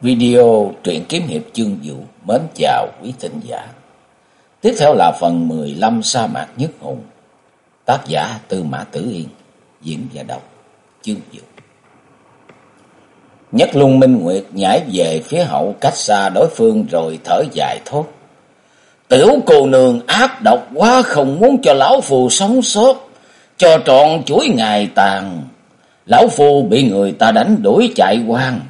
Video truyện kiếm hiệp chương vũ mến chào quý thính giả. Tiếp theo là phần 15 sa mạc nhất hùng. Tác giả Tư Mã Tử Yên, diễn và đọc chương vũ. Nhất Luân Minh Nguyệt nhảy về phía hậu cách xa đối phương rồi thở dài thốt. Tiểu cô nương ác độc quá không muốn cho lão phù sống sót, cho trọn chuỗi ngày tàn. Lão phù bị người ta đánh đuổi chạy quang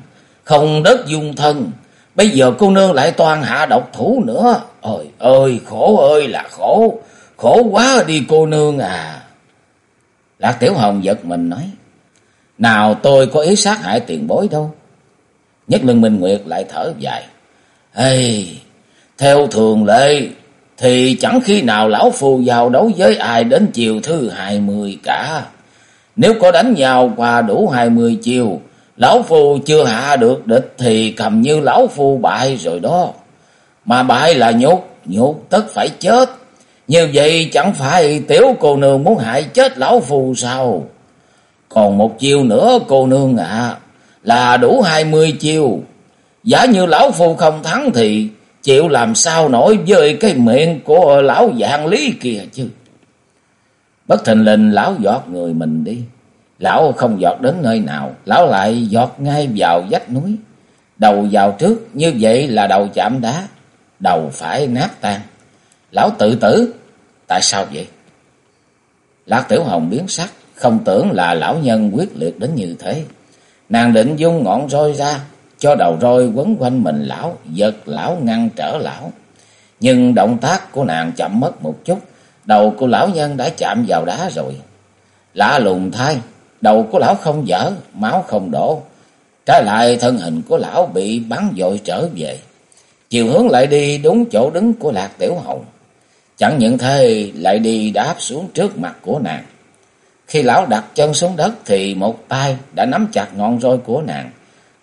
không đất dung thân. Bây giờ cô nương lại toàn hạ độc thủ nữa. Ôi ơi, khổ ơi là khổ. Khổ quá đi cô nương à. Lạc Tiểu Hồng giật mình nói. Nào tôi có ý sát hại tiền bối đâu. Nhất lưng Minh Nguyệt lại thở dài. Ê, theo thường lệ thì chẳng khi nào lão phù vào đấu với ai đến chiều thứ hai mươi cả. Nếu có đánh nhau qua đủ hai mươi chiều Lão Phu chưa hạ được địch thì cầm như Lão Phu bại rồi đó. Mà bại là nhục, nhục tất phải chết. Như vậy chẳng phải tiểu cô nương muốn hại chết Lão Phu sao? Còn một chiêu nữa cô nương ạ, là đủ hai mươi chiêu. Giả như Lão Phu không thắng thì chịu làm sao nổi với cái miệng của Lão dạng lý kia chứ. Bất thình lình Lão giọt người mình đi. Lão không giọt đến nơi nào, lão lại giọt ngay vào vách núi. Đầu vào trước, như vậy là đầu chạm đá, đầu phải nát tan. Lão tự tử, tại sao vậy? Lạc Tiểu Hồng biến sắc, không tưởng là lão nhân quyết liệt đến như thế. Nàng định dung ngọn roi ra, cho đầu roi quấn quanh mình lão, giật lão ngăn trở lão. Nhưng động tác của nàng chậm mất một chút, đầu của lão nhân đã chạm vào đá rồi. Lạ lùng thay, Đầu của lão không dở, máu không đổ. Trái lại thân hình của lão bị bắn dội trở về. Chiều hướng lại đi đúng chỗ đứng của Lạc Tiểu Hồng. Chẳng những thế lại đi đáp xuống trước mặt của nàng. Khi lão đặt chân xuống đất thì một tay đã nắm chặt ngọn roi của nàng.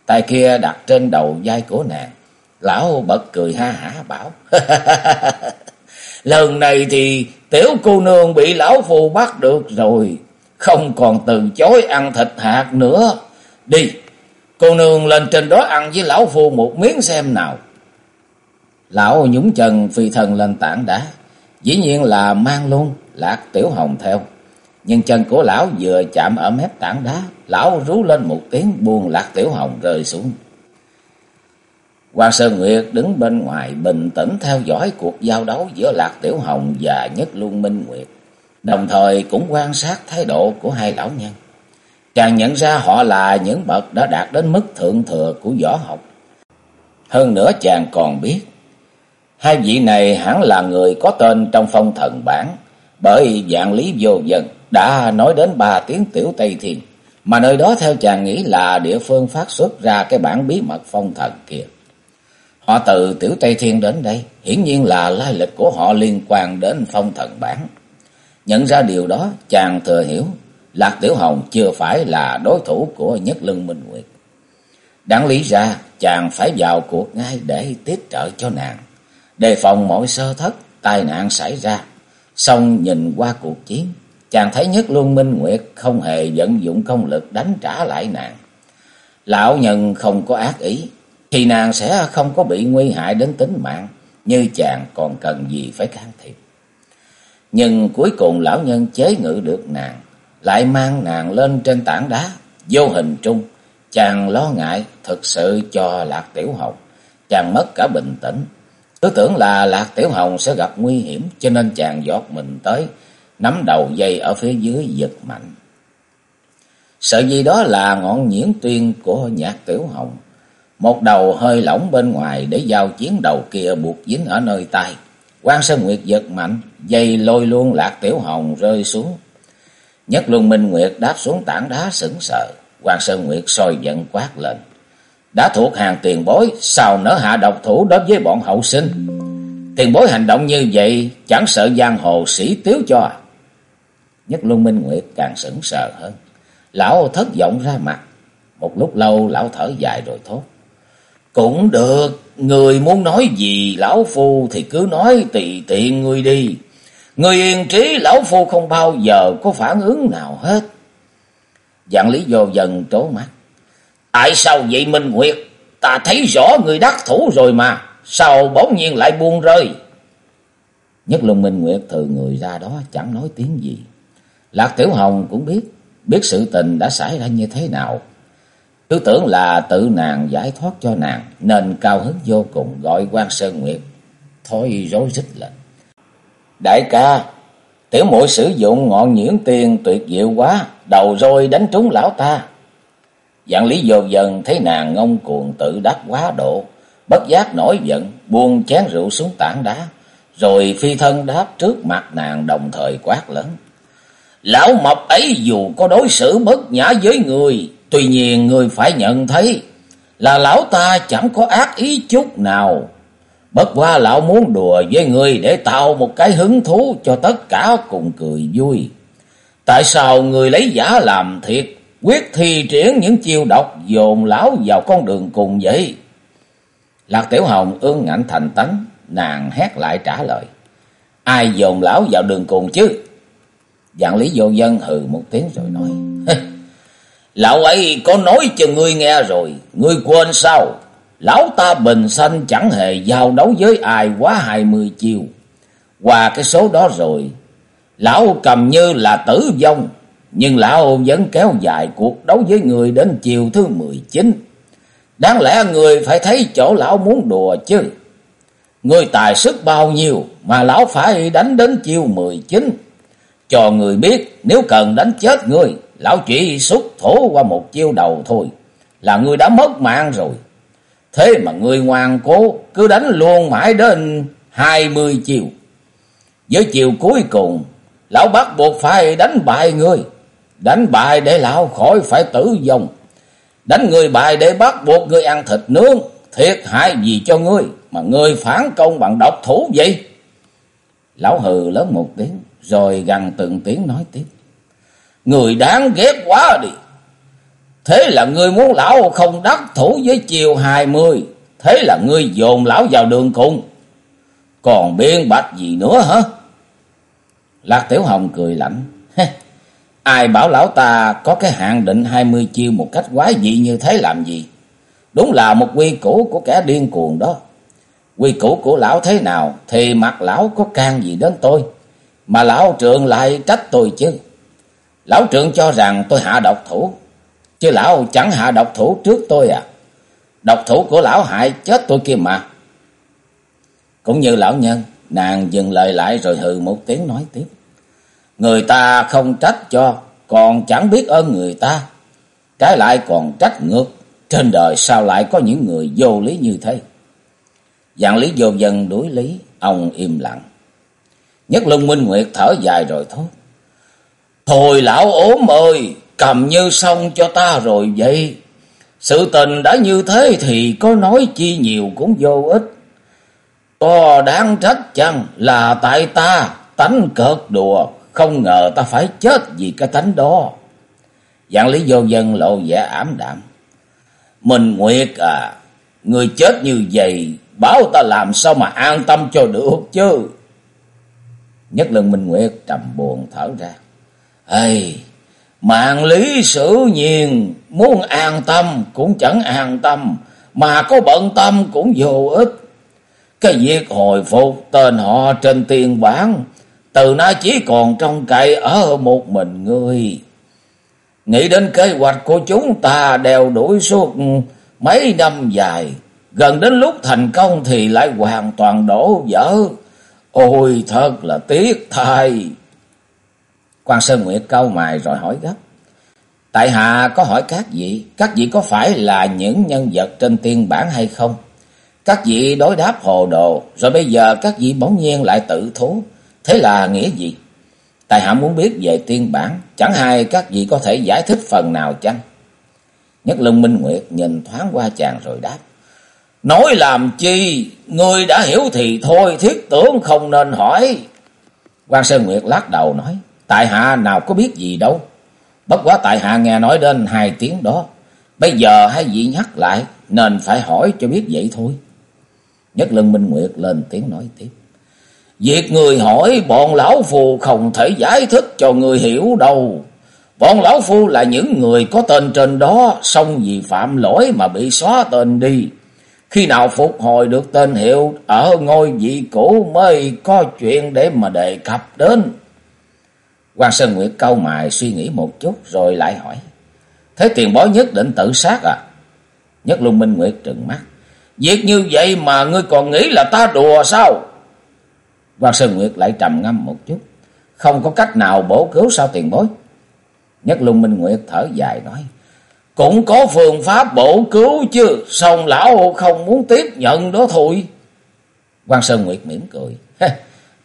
Tay kia đặt trên đầu vai của nàng. Lão bật cười ha hả bảo. Lần này thì tiểu cô nương bị lão phù bắt được rồi không còn từ chối ăn thịt hạt nữa. Đi, cô nương lên trên đó ăn với lão phu một miếng xem nào. Lão nhúng chân phi thần lên tảng đá, dĩ nhiên là mang luôn lạc tiểu hồng theo. Nhưng chân của lão vừa chạm ở mép tảng đá, lão rú lên một tiếng buông lạc tiểu hồng rơi xuống. Hoàng Sơn Nguyệt đứng bên ngoài bình tĩnh theo dõi cuộc giao đấu giữa Lạc Tiểu Hồng và Nhất Luân Minh Nguyệt đồng thời cũng quan sát thái độ của hai lão nhân. Chàng nhận ra họ là những bậc đã đạt đến mức thượng thừa của võ học. Hơn nữa chàng còn biết, hai vị này hẳn là người có tên trong phong thần bản, bởi dạng lý vô dân đã nói đến ba tiếng tiểu Tây Thiên, mà nơi đó theo chàng nghĩ là địa phương phát xuất ra cái bản bí mật phong thần kia. Họ từ tiểu Tây Thiên đến đây, hiển nhiên là lai lịch của họ liên quan đến phong thần bản. Nhận ra điều đó, chàng thừa hiểu, Lạc Tiểu Hồng chưa phải là đối thủ của Nhất Lưng Minh Nguyệt. Đáng lý ra, chàng phải vào cuộc ngay để tiếp trợ cho nàng, đề phòng mọi sơ thất, tai nạn xảy ra. Xong nhìn qua cuộc chiến, chàng thấy Nhất Luân Minh Nguyệt không hề vận dụng công lực đánh trả lại nàng. Lão nhân không có ác ý, thì nàng sẽ không có bị nguy hại đến tính mạng, như chàng còn cần gì phải can thiệp. Nhưng cuối cùng lão nhân chế ngự được nàng, lại mang nàng lên trên tảng đá, vô hình trung. Chàng lo ngại thực sự cho Lạc Tiểu Hồng, chàng mất cả bình tĩnh. Cứ tưởng là Lạc Tiểu Hồng sẽ gặp nguy hiểm, cho nên chàng giọt mình tới, nắm đầu dây ở phía dưới giật mạnh. Sợ gì đó là ngọn nhiễn tuyên của nhạc Tiểu Hồng. Một đầu hơi lỏng bên ngoài để giao chiến đầu kia buộc dính ở nơi tay quan Sơn Nguyệt giật mạnh, dây lôi luôn lạc tiểu hồng rơi xuống. Nhất Luân Minh Nguyệt đáp xuống tảng đá sững sờ. Quan Sơn Nguyệt soi giận quát lên. Đã thuộc hàng tiền bối, sao nỡ hạ độc thủ đối với bọn hậu sinh? Tiền bối hành động như vậy, chẳng sợ giang hồ sĩ tiếu cho à? Nhất Luân Minh Nguyệt càng sững sờ hơn. Lão thất vọng ra mặt. Một lúc lâu lão thở dài rồi thốt. Cũng được, người muốn nói gì lão phu thì cứ nói tùy tiện người đi. Người yên trí lão phu không bao giờ có phản ứng nào hết. Dạng lý vô dần trố mắt. Tại sao vậy Minh Nguyệt? ta thấy rõ người đắc thủ rồi mà, sao bỗng nhiên lại buông rơi? Nhất Luân Minh Nguyệt từ người ra đó chẳng nói tiếng gì. Lạc Tiểu Hồng cũng biết, biết sự tình đã xảy ra như thế nào. Cứ tưởng là tự nàng giải thoát cho nàng, nên cao hứng vô cùng gọi quan Sơn Nguyệt. Thôi rối rít lên. Đại ca, tiểu muội sử dụng ngọn nhuyễn tiền tuyệt diệu quá, đầu rồi đánh trúng lão ta. Dạng lý vô dần thấy nàng ngông cuồng tự đắc quá độ, bất giác nổi giận, buông chén rượu xuống tảng đá, rồi phi thân đáp trước mặt nàng đồng thời quát lớn. Lão mập ấy dù có đối xử bất nhã với người, tuy nhiên người phải nhận thấy là lão ta chẳng có ác ý chút nào. Bất qua lão muốn đùa với người để tạo một cái hứng thú cho tất cả cùng cười vui. Tại sao người lấy giả làm thiệt, quyết thi triển những chiêu độc dồn lão vào con đường cùng vậy? Lạc Tiểu Hồng ương ngạnh thành tấn, nàng hét lại trả lời. Ai dồn lão vào đường cùng chứ? Dạng lý vô dân hừ một tiếng rồi nói. Lão ấy có nói cho ngươi nghe rồi, ngươi quên sao? Lão ta bình sanh chẳng hề giao đấu với ai quá hai mươi chiều, Qua cái số đó rồi, lão cầm như là tử vong, nhưng lão vẫn kéo dài cuộc đấu với người đến chiều thứ mười chín. Đáng lẽ người phải thấy chỗ lão muốn đùa chứ. Người tài sức bao nhiêu mà lão phải đánh đến chiều mười chín. Cho người biết nếu cần đánh chết người, lão chỉ xúc thổ qua một chiêu đầu thôi, là người đã mất mạng rồi. Thế mà người ngoan cố cứ đánh luôn mãi đến hai mươi chiều. Với chiều cuối cùng, lão bắt buộc phải đánh bại người. Đánh bại để lão khỏi phải tử vong. Đánh người bại để bắt buộc người ăn thịt nướng. Thiệt hại gì cho ngươi mà ngươi phản công bằng độc thủ vậy? Lão hừ lớn một tiếng, rồi gần từng tiếng nói tiếp. Người đáng ghét quá đi. Thế là ngươi muốn lão không đắc thủ với chiều hai mươi. Thế là ngươi dồn lão vào đường cùng. Còn biên bạch gì nữa hả? Lạc Tiểu Hồng cười lạnh. Ai bảo lão ta có cái hạn định hai mươi chiêu một cách quái dị như thế làm gì? Đúng là một quy củ của kẻ điên cuồng đó. Quy củ của lão thế nào thì mặt lão có can gì đến tôi. Mà lão trượng lại trách tôi chứ. Lão trượng cho rằng tôi hạ độc thủ. Chứ lão chẳng hạ độc thủ trước tôi à. Độc thủ của lão hại chết tôi kia mà. Cũng như lão nhân, nàng dừng lời lại rồi hừ một tiếng nói tiếp. Người ta không trách cho, còn chẳng biết ơn người ta. Trái lại còn trách ngược. Trên đời sao lại có những người vô lý như thế? Dạng lý vô dân đối lý, ông im lặng. Nhất Lung Minh Nguyệt thở dài rồi thốt. Thôi lão ốm ơi, cầm như xong cho ta rồi vậy. Sự tình đã như thế thì có nói chi nhiều cũng vô ích. Có đáng trách chăng là tại ta tánh cợt đùa, không ngờ ta phải chết vì cái tánh đó. Dạng lý vô dân lộ vẻ ảm đạm. Mình Nguyệt à, người chết như vậy, bảo ta làm sao mà an tâm cho được chứ. Nhất lần Minh Nguyệt trầm buồn thở ra. Ê, mạng lý sử nhiên, muốn an tâm cũng chẳng an tâm, mà có bận tâm cũng vô ích. Cái việc hồi phục tên họ trên tiền bản, từ nay chỉ còn trong cậy ở một mình ngươi. Nghĩ đến kế hoạch của chúng ta đều đuổi suốt mấy năm dài, gần đến lúc thành công thì lại hoàn toàn đổ vỡ. Ôi thật là tiếc thay quan Sơn Nguyệt câu mài rồi hỏi gấp. Tại hạ có hỏi các vị, các vị có phải là những nhân vật trên tiên bản hay không? Các vị đối đáp hồ đồ, rồi bây giờ các vị bỗng nhiên lại tự thú. Thế là nghĩa gì? Tại hạ muốn biết về tiên bản, chẳng hay các vị có thể giải thích phần nào chăng? Nhất Lân Minh Nguyệt nhìn thoáng qua chàng rồi đáp. Nói làm chi, ngươi đã hiểu thì thôi, thiết tưởng không nên hỏi. quan Sơn Nguyệt lắc đầu nói, tại hạ nào có biết gì đâu. Bất quá tại hạ nghe nói đến hai tiếng đó. Bây giờ hai vị nhắc lại, nên phải hỏi cho biết vậy thôi. Nhất Lân Minh Nguyệt lên tiếng nói tiếp. Việc người hỏi bọn lão phù không thể giải thích cho người hiểu đâu. Bọn lão phu là những người có tên trên đó, xong vì phạm lỗi mà bị xóa tên đi. Khi nào phục hồi được tên hiệu ở ngôi vị cũ mới có chuyện để mà đề cập đến. Quan Sơn Nguyệt câu mài suy nghĩ một chút rồi lại hỏi. Thế tiền bối nhất định tự sát à? Nhất Luân Minh Nguyệt trừng mắt. Việc như vậy mà ngươi còn nghĩ là ta đùa sao? Quan Sơn Nguyệt lại trầm ngâm một chút. Không có cách nào bổ cứu sao tiền bối? Nhất Luân Minh Nguyệt thở dài nói. Cũng có phương pháp bổ cứu chứ. Xong lão không muốn tiếp nhận đó thôi. Quan Sơn Nguyệt mỉm cười.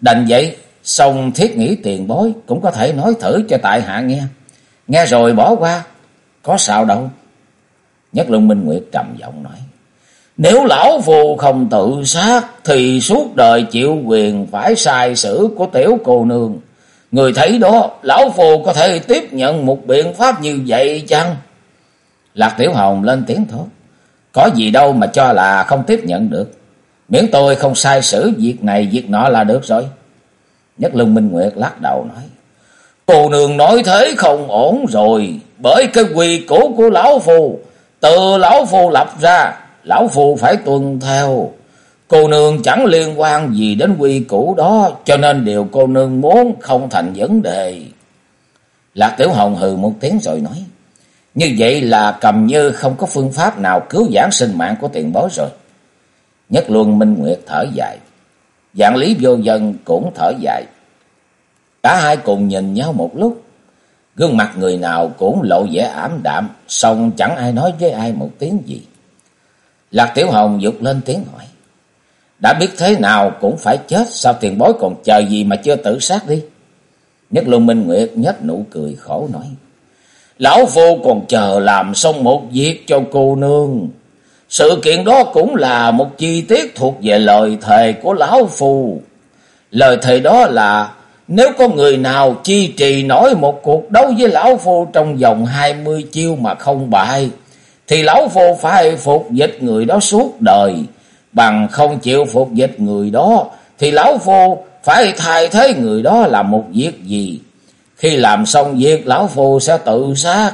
Đành vậy. Xong thiết nghĩ tiền bối. Cũng có thể nói thử cho tại hạ nghe. Nghe rồi bỏ qua. Có sao đâu. Nhất Luân Minh Nguyệt trầm giọng nói. Nếu lão phù không tự sát thì suốt đời chịu quyền phải sai sử của tiểu cô nương. Người thấy đó, lão phù có thể tiếp nhận một biện pháp như vậy chăng? Lạc Tiểu Hồng lên tiếng thốt. Có gì đâu mà cho là không tiếp nhận được. Miễn tôi không sai sử việc này việc nọ là được rồi. Nhất Lương Minh Nguyệt lắc đầu nói. Cô nương nói thế không ổn rồi. Bởi cái quy củ của lão phù. Từ lão phù lập ra. Lão phù phải tuân theo. Cô nương chẳng liên quan gì đến quy củ đó. Cho nên điều cô nương muốn không thành vấn đề. Lạc Tiểu Hồng hừ một tiếng rồi nói. Như vậy là cầm như không có phương pháp nào cứu giãn sinh mạng của tiền bối rồi. Nhất Luân Minh Nguyệt thở dài. Dạng lý vô dân cũng thở dài. Cả hai cùng nhìn nhau một lúc. Gương mặt người nào cũng lộ vẻ ảm đạm. Xong chẳng ai nói với ai một tiếng gì. Lạc Tiểu Hồng dục lên tiếng hỏi. Đã biết thế nào cũng phải chết. Sao tiền bối còn chờ gì mà chưa tự sát đi. Nhất Luân Minh Nguyệt nhất nụ cười khổ nói. Lão Phu còn chờ làm xong một việc cho cô nương. Sự kiện đó cũng là một chi tiết thuộc về lời thề của Lão Phu. Lời thề đó là nếu có người nào chi trì nổi một cuộc đấu với Lão Phu trong vòng hai mươi chiêu mà không bại, thì Lão Phu phải phục dịch người đó suốt đời. Bằng không chịu phục dịch người đó, thì Lão Phu phải thay thế người đó làm một việc gì khi làm xong việc lão phù sẽ tự sát.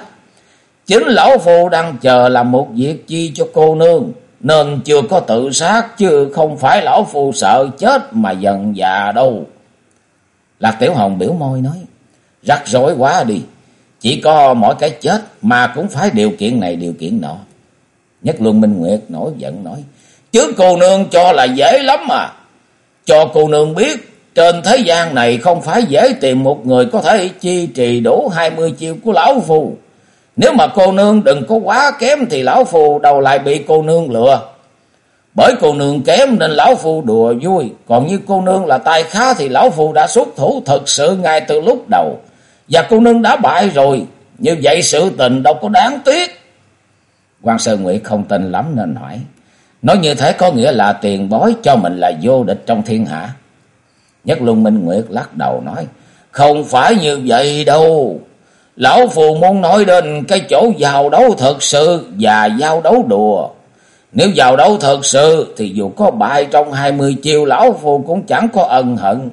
Chính lão phù đang chờ làm một việc chi cho cô nương. Nên chưa có tự sát, chứ không phải lão phù sợ chết mà dần già đâu. Lạc Tiểu Hồng biểu môi nói. Rắc rối quá đi. Chỉ có mỗi cái chết mà cũng phải điều kiện này, điều kiện nọ. Nhất Luân Minh Nguyệt nổi giận nói. Chứ cô nương cho là dễ lắm mà. Cho cô nương biết, trên thế gian này không phải dễ tìm một người có thể chi trì đủ hai mươi chiêu của lão phù. Nếu mà cô nương đừng có quá kém thì lão phù đầu lại bị cô nương lừa. Bởi cô nương kém nên lão phù đùa vui. Còn như cô nương là tài khá thì lão phù đã xuất thủ thật sự ngay từ lúc đầu. Và cô nương đã bại rồi. Như vậy sự tình đâu có đáng tiếc. quan Sơn Nguyệt không tin lắm nên hỏi. Nói như thế có nghĩa là tiền bói cho mình là vô địch trong thiên hạ. Nhất Luân Minh Nguyệt lắc đầu nói. Không phải như vậy đâu. Lão Phù muốn nói đến cái chỗ giao đấu thật sự và giao đấu đùa. Nếu giao đấu thật sự thì dù có bại trong hai mươi chiêu Lão Phù cũng chẳng có ân hận.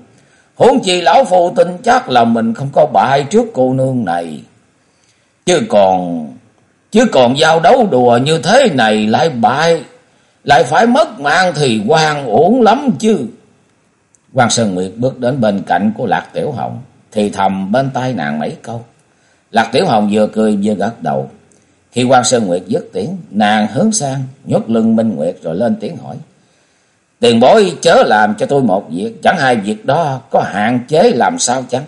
Huống chi Lão Phù tin chắc là mình không có bại trước cô nương này. Chứ còn... Chứ còn giao đấu đùa như thế này lại bại. Lại phải mất mạng thì quan uổng lắm chứ. Quan Sơn Nguyệt bước đến bên cạnh của Lạc Tiểu Hồng, thì thầm bên tai nàng mấy câu. Lạc Tiểu Hồng vừa cười vừa gật đầu. Khi Quan Sơn Nguyệt dứt tiếng, nàng hướng sang, nhốt lưng Minh Nguyệt rồi lên tiếng hỏi. Tiền bối chớ làm cho tôi một việc, chẳng hai việc đó có hạn chế làm sao chăng?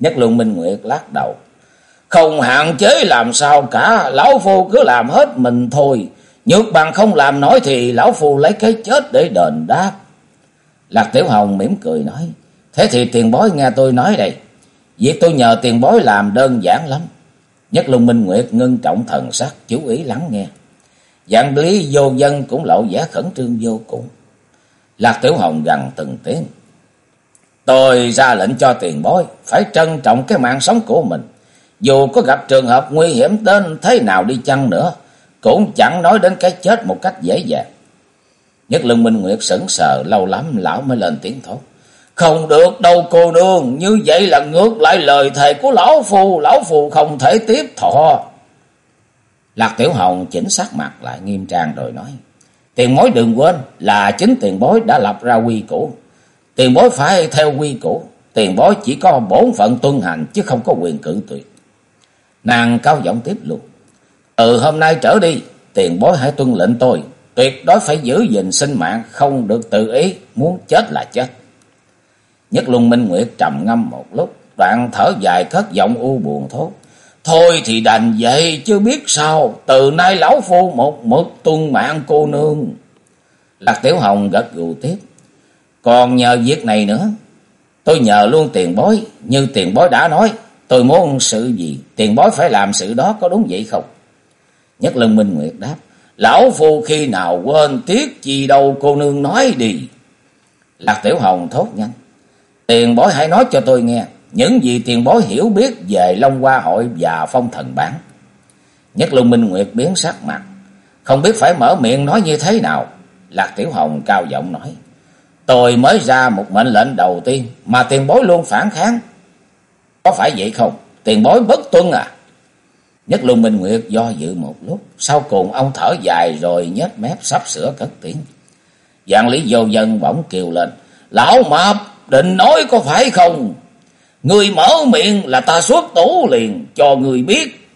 Nhất lưng Minh Nguyệt lắc đầu. Không hạn chế làm sao cả, Lão Phu cứ làm hết mình thôi. Nhược bằng không làm nổi thì Lão Phu lấy cái chết để đền đáp. Lạc Tiểu Hồng mỉm cười nói. Thế thì tiền bối nghe tôi nói đây. Việc tôi nhờ tiền bối làm đơn giản lắm. Nhất Lung Minh Nguyệt ngưng trọng thần sắc, chú ý lắng nghe. Dạng lý vô dân cũng lộ vẻ khẩn trương vô cùng. Lạc Tiểu Hồng gần từng tiếng. Tôi ra lệnh cho tiền bối, phải trân trọng cái mạng sống của mình. Dù có gặp trường hợp nguy hiểm đến thế nào đi chăng nữa, cũng chẳng nói đến cái chết một cách dễ dàng. Nhất lương Minh Nguyệt sững sờ lâu lắm lão mới lên tiếng thốt. Không được đâu cô nương, như vậy là ngược lại lời thề của lão phù lão phù không thể tiếp thọ. Lạc Tiểu Hồng chỉnh sắc mặt lại nghiêm trang rồi nói. Tiền bối đừng quên là chính tiền bối đã lập ra quy củ. Tiền bối phải theo quy củ. Tiền bối chỉ có bổn phận tuân hành chứ không có quyền cự tuyệt. Nàng cao giọng tiếp luôn. Từ hôm nay trở đi, tiền bối hãy tuân lệnh tôi. Tuyệt đối phải giữ gìn sinh mạng, không được tự ý, muốn chết là chết. Nhất Luân Minh Nguyệt trầm ngâm một lúc, đoạn thở dài cất giọng u buồn thốt. Thôi thì đành vậy chứ biết sao, từ nay lão phu một mực tuân mạng cô nương. Lạc Tiểu Hồng gật gù tiếp. Còn nhờ việc này nữa, tôi nhờ luôn tiền bối, như tiền bối đã nói, tôi muốn sự gì, tiền bối phải làm sự đó có đúng vậy không? Nhất Lân Minh Nguyệt đáp, lão phu khi nào quên tiếc gì đâu cô nương nói đi. Lạc Tiểu Hồng thốt nhanh, tiền bối hãy nói cho tôi nghe, những gì tiền bối hiểu biết về Long Hoa Hội và Phong Thần Bản. Nhất Luân Minh Nguyệt biến sắc mặt, không biết phải mở miệng nói như thế nào. Lạc Tiểu Hồng cao giọng nói, tôi mới ra một mệnh lệnh đầu tiên mà tiền bối luôn phản kháng. Có phải vậy không? Tiền bối bất tuân à? Nhất Luân Minh Nguyệt do dự một lúc, sau cùng ông thở dài rồi nhếch mép sắp sửa cất tiếng. Dạng lý vô dân bỗng kêu lên, Lão Mập, định nói có phải không? Người mở miệng là ta xuất tủ liền, cho người biết.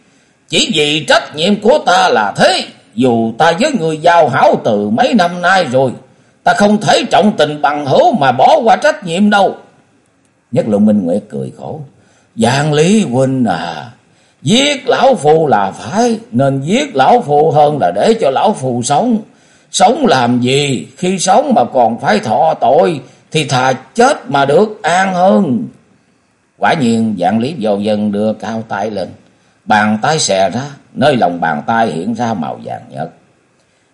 Chỉ vì trách nhiệm của ta là thế. Dù ta với người giao hảo từ mấy năm nay rồi. Ta không thể trọng tình bằng hữu mà bỏ qua trách nhiệm đâu. Nhất Lượng Minh Nguyệt cười khổ. Giang Lý Huynh à. Giết lão phù là phải. Nên giết lão phù hơn là để cho lão phù sống. Sống làm gì? Khi sống mà còn phải thọ tội. Thì thà chết mà được an hơn. Quả nhiên dạng lý vô dân đưa cao tay lên. Bàn tay xè ra, nơi lòng bàn tay hiện ra màu vàng nhợt.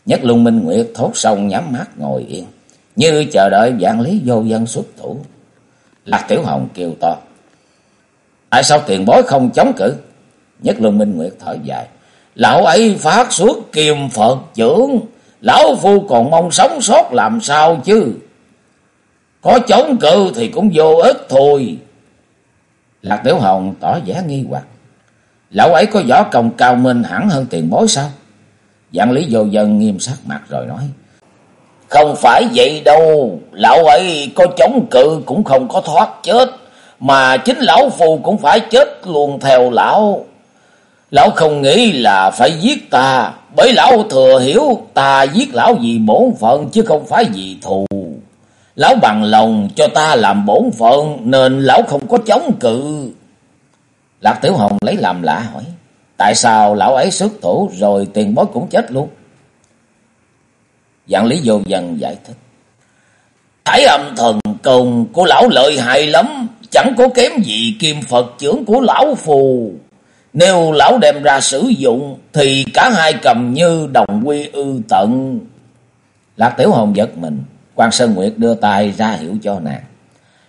Nhất Luân Minh Nguyệt thốt xong nhắm mắt ngồi yên, như chờ đợi dạng lý vô dân xuất thủ. Lạc Tiểu Hồng kêu to. Tại sao tiền bối không chống cự? Nhất Luân Minh Nguyệt thở dài. Lão ấy phát xuất kiềm Phật trưởng. Lão Phu còn mong sống sót làm sao chứ? Có chống cự thì cũng vô ích thôi. Lạc Tiểu Hồng tỏ vẻ nghi hoặc. Lão ấy có võ công cao minh hẳn hơn tiền bối sao? Dạng lý vô dân nghiêm sắc mặt rồi nói. Không phải vậy đâu. Lão ấy có chống cự cũng không có thoát chết. Mà chính lão phù cũng phải chết luôn theo lão. Lão không nghĩ là phải giết ta. Bởi lão thừa hiểu ta giết lão vì bổn phận chứ không phải vì thù. Lão bằng lòng cho ta làm bổn phận, nên lão không có chống cự. Lạc Tiểu Hồng lấy làm lạ hỏi. Tại sao lão ấy xuất thủ rồi tiền bối cũng chết luôn? Dạng lý vô dần giải thích. Thái âm thần công của lão lợi hại lắm. Chẳng có kém gì kim Phật trưởng của lão phù. Nếu lão đem ra sử dụng, thì cả hai cầm như đồng quy ư tận. Lạc Tiểu Hồng giật mình quan Sơn Nguyệt đưa tay ra hiểu cho nàng.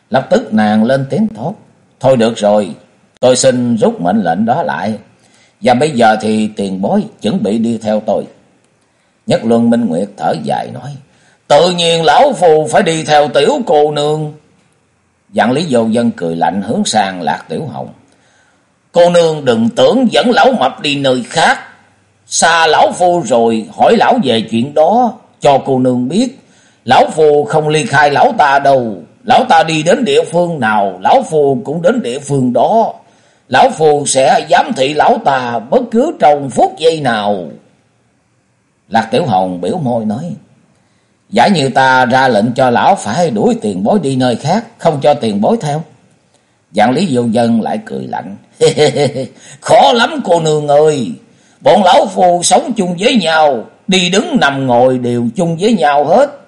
Lập tức nàng lên tiếng thốt. Thôi được rồi, tôi xin rút mệnh lệnh đó lại. Và bây giờ thì tiền bối chuẩn bị đi theo tôi. Nhất Luân Minh Nguyệt thở dài nói. Tự nhiên lão phù phải đi theo tiểu cô nương. Dạng lý vô dân cười lạnh hướng sang Lạc Tiểu Hồng. Cô nương đừng tưởng dẫn lão mập đi nơi khác. Xa lão phu rồi hỏi lão về chuyện đó cho cô nương biết. Lão phu không ly khai lão ta đâu. Lão ta đi đến địa phương nào, lão phù cũng đến địa phương đó. Lão phù sẽ giám thị lão ta bất cứ trong phút giây nào. Lạc Tiểu Hồng biểu môi nói. Giả như ta ra lệnh cho lão phải đuổi tiền bối đi nơi khác, không cho tiền bối theo. Dạng lý vô dân lại cười lạnh. Khó lắm cô nương ơi. Bọn lão phù sống chung với nhau, đi đứng nằm ngồi đều chung với nhau hết.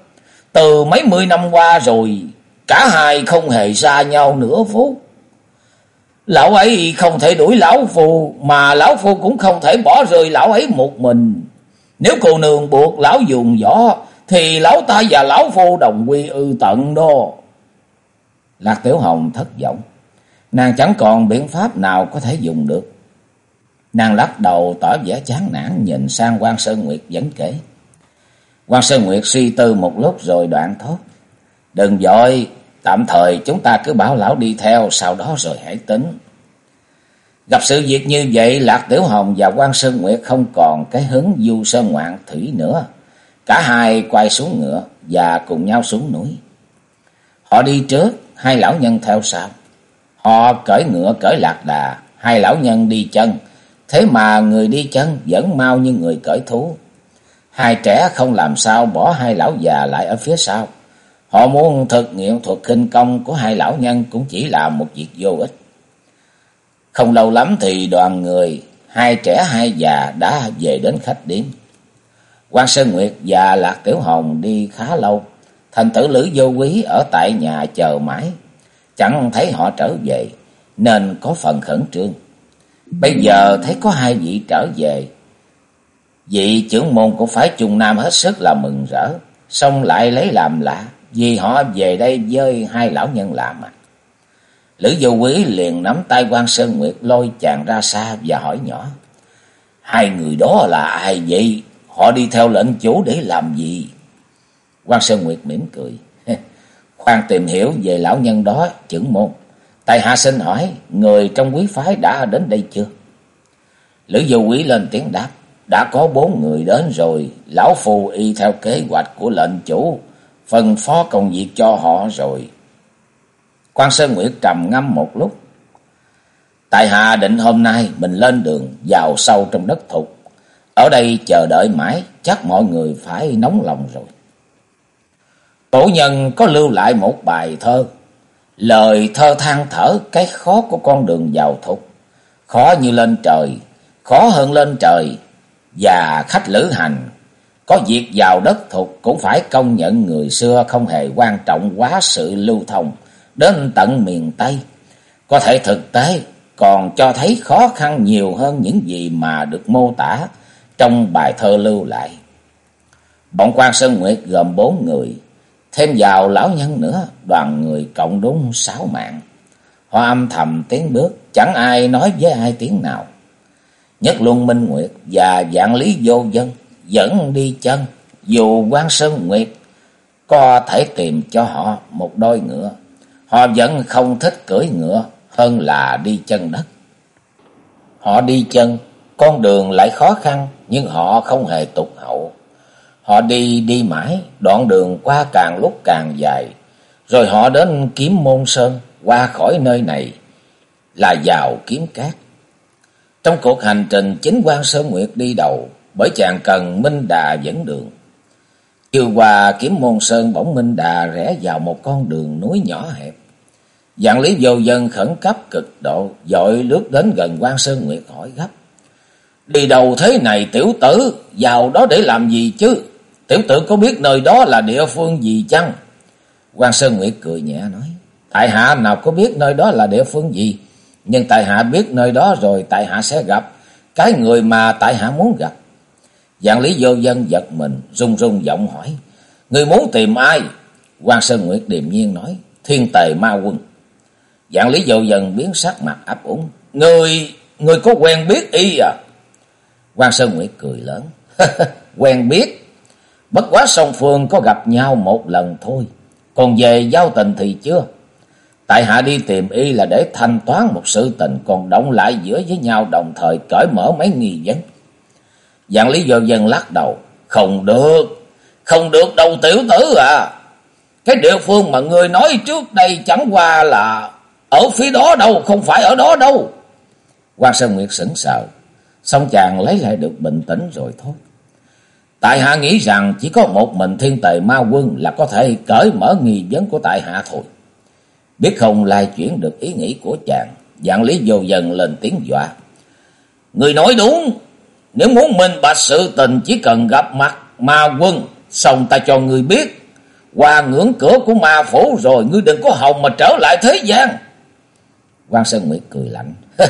Từ mấy mươi năm qua rồi, cả hai không hề xa nhau nửa phút. Lão ấy không thể đuổi lão phu mà lão phu cũng không thể bỏ rơi lão ấy một mình. Nếu cô nương buộc lão dùng võ, thì lão ta và lão phu đồng quy ư tận đó. Lạc Tiểu Hồng thất vọng. Nàng chẳng còn biện pháp nào có thể dùng được. Nàng lắc đầu tỏ vẻ chán nản nhìn sang quan Sơn Nguyệt vẫn kể quan Sơn Nguyệt suy tư một lúc rồi đoạn thốt. Đừng dội, Tạm thời chúng ta cứ bảo lão đi theo, sau đó rồi hãy tính. Gặp sự việc như vậy, Lạc Tiểu Hồng và quan Sơn Nguyệt không còn cái hứng du sơn ngoạn thủy nữa. Cả hai quay xuống ngựa và cùng nhau xuống núi. Họ đi trước, hai lão nhân theo sau. Họ cởi ngựa cởi lạc đà, hai lão nhân đi chân. Thế mà người đi chân vẫn mau như người cởi thú. Hai trẻ không làm sao bỏ hai lão già lại ở phía sau. Họ muốn thực nghiệm thuật kinh công của hai lão nhân cũng chỉ là một việc vô ích. Không lâu lắm thì đoàn người, hai trẻ hai già đã về đến khách điếm. quan Sơn Nguyệt và Lạc Tiểu Hồng đi khá lâu. Thành tử Lữ Vô Quý ở tại nhà chờ mãi. Chẳng thấy họ trở về, nên có phần khẩn trương. Bây giờ thấy có hai vị trở về. Vị trưởng môn cũng phải chung nam hết sức là mừng rỡ. Xong lại lấy làm lạ, vì họ về đây với hai lão nhân lạ mặt. Lữ vô quý liền nắm tay quan Sơn Nguyệt lôi chàng ra xa và hỏi nhỏ. Hai người đó là ai vậy? Họ đi theo lệnh chủ để làm gì? quan Sơn Nguyệt mỉm cười. Khoan tìm hiểu về lão nhân đó, trưởng môn. Tài hạ xin hỏi, người trong quý phái đã đến đây chưa? Lữ vô quý lên tiếng đáp. Đã có bốn người đến rồi, lão phù y theo kế hoạch của lệnh chủ, phân phó công việc cho họ rồi. Quan Sơn Nguyệt trầm ngâm một lúc. Tại hạ định hôm nay mình lên đường vào sâu trong đất thục. Ở đây chờ đợi mãi, chắc mọi người phải nóng lòng rồi. Cổ nhân có lưu lại một bài thơ. Lời thơ than thở cái khó của con đường vào thục. Khó như lên trời, khó hơn lên trời. Và khách lữ hành, có việc vào đất thuộc cũng phải công nhận người xưa không hề quan trọng quá sự lưu thông đến tận miền Tây. Có thể thực tế còn cho thấy khó khăn nhiều hơn những gì mà được mô tả trong bài thơ lưu lại. Bọn quan Sơn Nguyệt gồm bốn người, thêm vào lão nhân nữa, đoàn người cộng đúng sáu mạng. hoa âm thầm tiến bước, chẳng ai nói với ai tiếng nào. Nhất Luân Minh Nguyệt và dạng lý vô dân dẫn đi chân, dù quan Sơn Nguyệt có thể tìm cho họ một đôi ngựa Họ vẫn không thích cưỡi ngựa hơn là đi chân đất. Họ đi chân, con đường lại khó khăn nhưng họ không hề tụt hậu. Họ đi đi mãi, đoạn đường qua càng lúc càng dài. Rồi họ đến kiếm môn sơn, qua khỏi nơi này là vào kiếm cát. Trong cuộc hành trình chính quan Sơn Nguyệt đi đầu, bởi chàng cần Minh Đà dẫn đường. Chưa qua kiếm môn sơn bỗng Minh Đà rẽ vào một con đường núi nhỏ hẹp. Dạng lý vô dân khẩn cấp cực độ, dội lướt đến gần quan Sơn Nguyệt hỏi gấp. Đi đầu thế này tiểu tử, vào đó để làm gì chứ? Tiểu tử có biết nơi đó là địa phương gì chăng? quan Sơn Nguyệt cười nhẹ nói. Tại hạ nào có biết nơi đó là địa phương gì, nhưng tại hạ biết nơi đó rồi tại hạ sẽ gặp cái người mà tại hạ muốn gặp. Dạng lý vô dân giật mình, run run giọng hỏi. Người muốn tìm ai? quan Sơn Nguyệt điềm nhiên nói. Thiên tề ma quân. Dạng lý vô dân biến sắc mặt ấp úng. Người, người có quen biết y à? quan Sơn Nguyệt cười lớn. quen biết. Bất quá song phương có gặp nhau một lần thôi. Còn về giao tình thì chưa. Tại hạ đi tìm y là để thanh toán một sự tình còn động lại giữa với nhau đồng thời cởi mở mấy nghi vấn. Dạng lý dậu dân lắc đầu. Không được. Không được đâu tiểu tử à. Cái địa phương mà người nói trước đây chẳng qua là ở phía đó đâu, không phải ở đó đâu. quan Sơn Nguyệt sững sờ. Xong chàng lấy lại được bình tĩnh rồi thôi. Tại hạ nghĩ rằng chỉ có một mình thiên tề ma quân là có thể cởi mở nghi vấn của tại hạ thôi. Biết không lai chuyển được ý nghĩ của chàng, dạng lý vô dần lên tiếng dọa. Người nói đúng, nếu muốn minh bạch sự tình chỉ cần gặp mặt ma quân, xong ta cho người biết. Qua ngưỡng cửa của ma phủ rồi, ngươi đừng có hồng mà trở lại thế gian quan Sơn Nguyệt cười lạnh.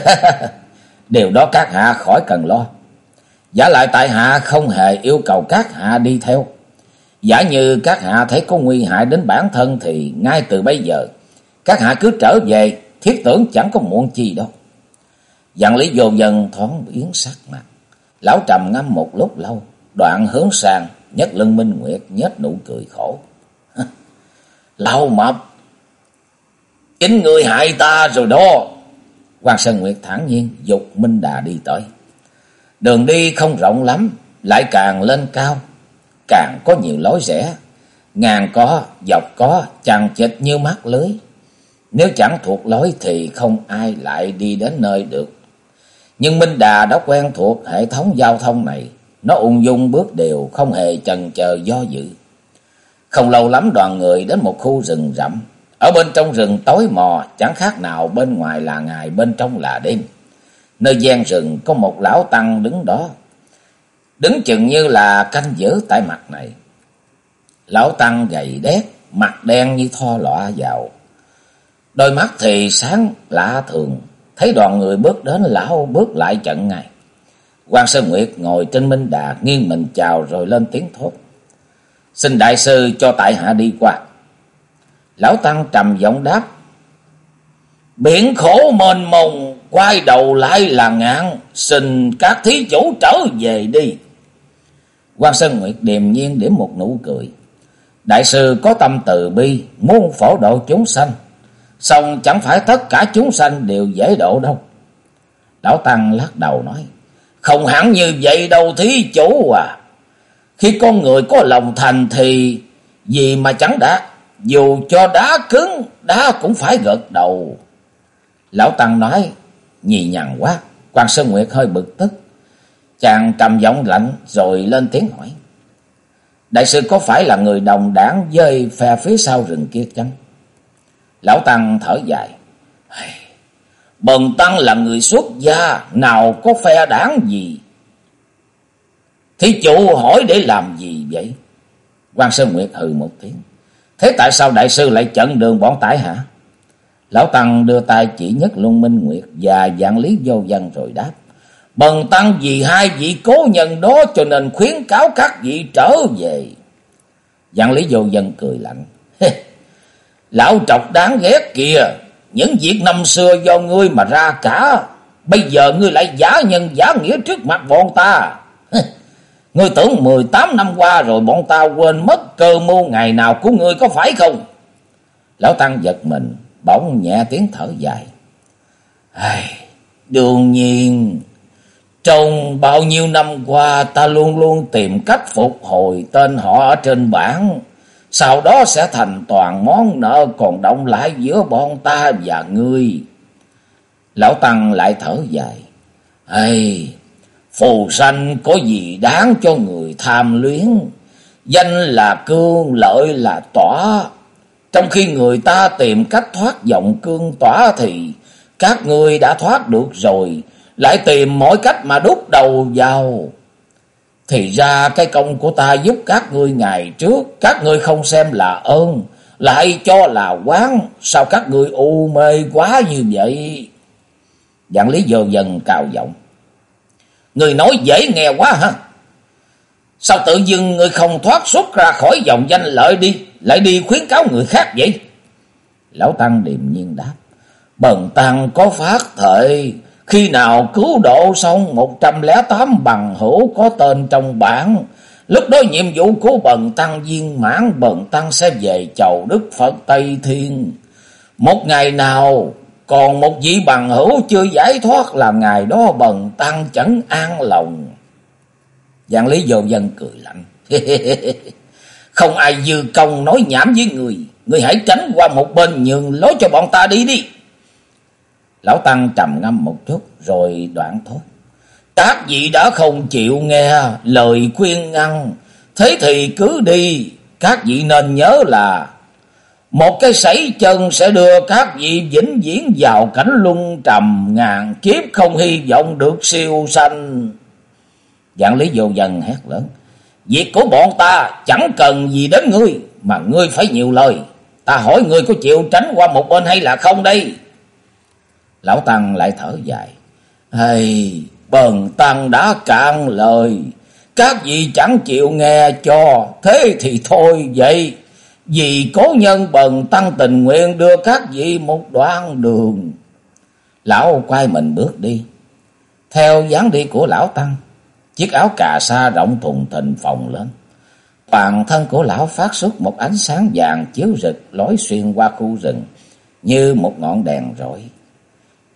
Điều đó các hạ khỏi cần lo. Giả lại tại hạ không hề yêu cầu các hạ đi theo. Giả như các hạ thấy có nguy hại đến bản thân thì ngay từ bây giờ các hạ cứ trở về, thiết tưởng chẳng có muộn chi đâu. Dặn lý vô dần thoáng biến sắc mặt. Lão trầm ngâm một lúc lâu, đoạn hướng sang, nhất lưng minh nguyệt nhếch nụ cười khổ. Lão mập, Chính người hại ta rồi đó. Hoàng Sơn Nguyệt thản nhiên dục Minh Đà đi tới. Đường đi không rộng lắm, lại càng lên cao, càng có nhiều lối rẽ. Ngàn có, dọc có, chằng chịch như mắt lưới. Nếu chẳng thuộc lối thì không ai lại đi đến nơi được. Nhưng Minh Đà đã quen thuộc hệ thống giao thông này. Nó ung dung bước đều, không hề chần chờ do dự. Không lâu lắm đoàn người đến một khu rừng rậm. Ở bên trong rừng tối mò, chẳng khác nào bên ngoài là ngày, bên trong là đêm. Nơi gian rừng có một lão tăng đứng đó. Đứng chừng như là canh giữ tại mặt này. Lão tăng gầy đét, mặt đen như tho lọa vào. Đôi mắt thì sáng lạ thường. Thấy đoàn người bước đến lão bước lại chận ngay. quan Sơn Nguyệt ngồi trên minh đà nghiêng mình chào rồi lên tiếng thốt. Xin đại sư cho tại hạ đi qua. Lão Tăng trầm giọng đáp. Biển khổ mênh mông, quay đầu lại là ngạn, xin các thí chủ trở về đi. quan Sơn Nguyệt điềm nhiên điểm một nụ cười. Đại sư có tâm từ bi, muốn phổ độ chúng sanh. Xong chẳng phải tất cả chúng sanh đều dễ độ đâu. Lão Tăng lắc đầu nói. Không hẳn như vậy đâu thí chủ à. Khi con người có lòng thành thì gì mà chẳng đã. Dù cho đá cứng, đá cũng phải gật đầu. Lão Tăng nói, nhì nhằn quá. quan Sơn Nguyệt hơi bực tức. Chàng trầm giọng lạnh rồi lên tiếng hỏi. Đại sư có phải là người đồng đảng dơi phe phía sau rừng kia chăng? Lão Tăng thở dài. Bần Tăng là người xuất gia, nào có phe đáng gì. Thí chủ hỏi để làm gì vậy? quan Sơn Nguyệt hừ một tiếng. Thế tại sao đại sư lại chặn đường bọn tải hả? Lão Tăng đưa tay chỉ nhất Luân Minh Nguyệt và dạng lý vô dân rồi đáp. Bần Tăng vì hai vị cố nhân đó cho nên khuyến cáo các vị trở về. Dạng lý vô dân cười lạnh. Lão trọc đáng ghét kìa. Những việc năm xưa do ngươi mà ra cả. Bây giờ ngươi lại giả nhân giả nghĩa trước mặt bọn ta. Ngươi tưởng 18 năm qua rồi bọn ta quên mất cơ mưu ngày nào của ngươi có phải không? Lão Tăng giật mình, bỗng nhẹ tiếng thở dài. Ai, đương nhiên, trong bao nhiêu năm qua ta luôn luôn tìm cách phục hồi tên họ ở trên bảng. Sau đó sẽ thành toàn món nợ còn động lại giữa bọn ta và ngươi. Lão Tăng lại thở dài. Ê, Phù sanh có gì đáng cho người tham luyến. Danh là cương, lợi là tỏa. Trong khi người ta tìm cách thoát vọng cương tỏa thì các ngươi đã thoát được rồi. Lại tìm mọi cách mà đút đầu vào. Thì ra cái công của ta giúp các ngươi ngày trước. Các ngươi không xem là ơn. Lại cho là quán. Sao các ngươi u mê quá như vậy? Dạng lý dơ dần cào giọng. Người nói dễ nghe quá ha. Sao tự dưng người không thoát xuất ra khỏi dòng danh lợi đi, lại đi khuyến cáo người khác vậy? Lão Tăng điềm nhiên đáp. Bần Tăng có phát thệ, khi nào cứu độ xong 108 bằng hữu có tên trong bảng, lúc đó nhiệm vụ của Bần Tăng viên mãn Bần Tăng sẽ về chầu Đức Phật Tây Thiên. Một ngày nào còn một vị bằng hữu chưa giải thoát là ngày đó bần tăng chẳng an lòng. Giang lý dồn dân cười lạnh. Không ai dư công nói nhảm với người. Người hãy tránh qua một bên nhường lối cho bọn ta đi đi. Lão Tăng trầm ngâm một chút rồi đoạn thốt. Các vị đã không chịu nghe lời khuyên ngăn. Thế thì cứ đi. Các vị nên nhớ là một cái sảy chân sẽ đưa các vị vĩnh viễn vào cảnh luân trầm ngàn kiếp không hy vọng được siêu sanh. Dạng lý vô dần hét lớn. Việc của bọn ta chẳng cần gì đến ngươi, mà ngươi phải nhiều lời. Ta hỏi ngươi có chịu tránh qua một bên hay là không đây? Lão Tăng lại thở dài. Hây, bần Tăng đã cạn lời. Các vị chẳng chịu nghe cho, thế thì thôi vậy. Vì cố nhân bần tăng tình nguyện đưa các vị một đoạn đường. Lão quay mình bước đi. Theo dáng đi của lão tăng, chiếc áo cà sa rộng thùng thình phồng lên. Toàn thân của lão phát xuất một ánh sáng vàng chiếu rực lối xuyên qua khu rừng, như một ngọn đèn rọi.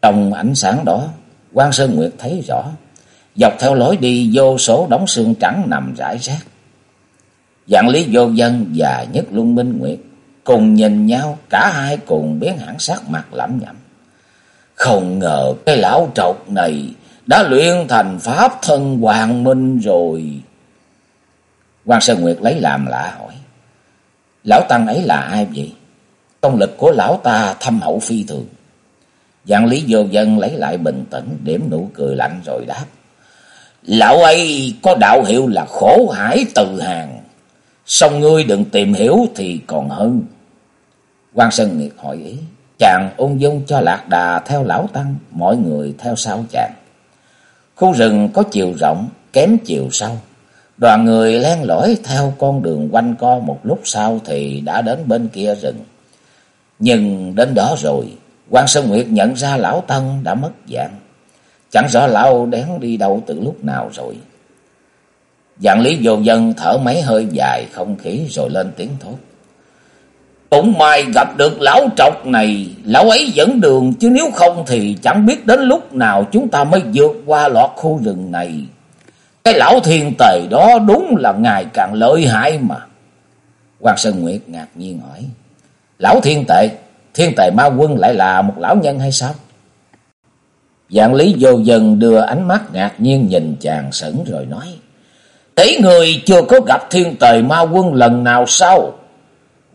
Trong ánh sáng đó, quan Sơn Nguyệt thấy rõ, dọc theo lối đi vô số đống xương trắng nằm rải rác. Dạng lý vô dân và nhất luân minh nguyệt cùng nhìn nhau, cả hai cùng biến hẳn sắc mặt lẩm nhẩm. Không ngờ cái lão trọc này đã luyện thành pháp thân hoàng minh rồi. quan Sơn Nguyệt lấy làm lạ hỏi. Lão Tăng ấy là ai vậy? Công lực của lão ta thâm hậu phi thường. Dạng lý vô dân lấy lại bình tĩnh, điểm nụ cười lạnh rồi đáp. Lão ấy có đạo hiệu là khổ hải từ hàng. Xong ngươi đừng tìm hiểu thì còn hơn. quan Sơn Nghiệt hỏi ý. Chàng ung dung cho lạc đà theo lão tăng, mọi người theo sau chàng. Khu rừng có chiều rộng, kém chiều sâu. Đoàn người len lỏi theo con đường quanh co một lúc sau thì đã đến bên kia rừng. Nhưng đến đó rồi, quan Sơn Nguyệt nhận ra lão Tân đã mất dạng. Chẳng rõ lão đén đi đâu từ lúc nào rồi. Dạng lý vô dân thở mấy hơi dài không khí rồi lên tiếng thốt. Cũng may gặp được lão trọc này, lão ấy dẫn đường chứ nếu không thì chẳng biết đến lúc nào chúng ta mới vượt qua lọt khu rừng này. Cái lão thiên tề đó đúng là ngày càng lợi hại mà. Quang Sơn Nguyệt ngạc nhiên hỏi. Lão thiên tệ, thiên tài ma quân lại là một lão nhân hay sao? Dạng lý vô dần đưa ánh mắt ngạc nhiên nhìn chàng sững rồi nói. Tỷ người chưa có gặp thiên tài ma quân lần nào sao?